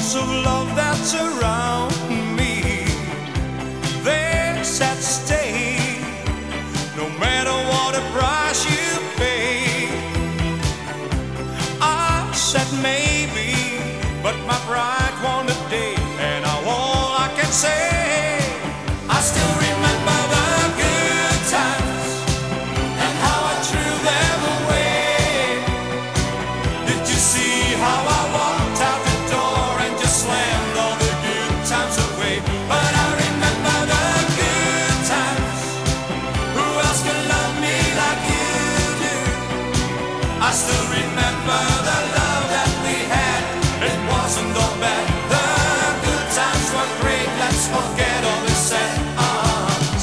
of love that's around me. There's at stake, no matter what price you.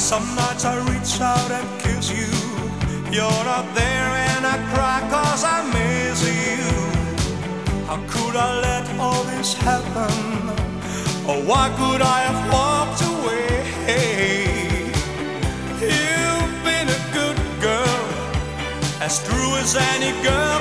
Some nights I reach out and kiss you. You're not there and I cry cause I miss you. How could I let all this happen? Or why could I have walked away? You've been a good girl, as true as any girl.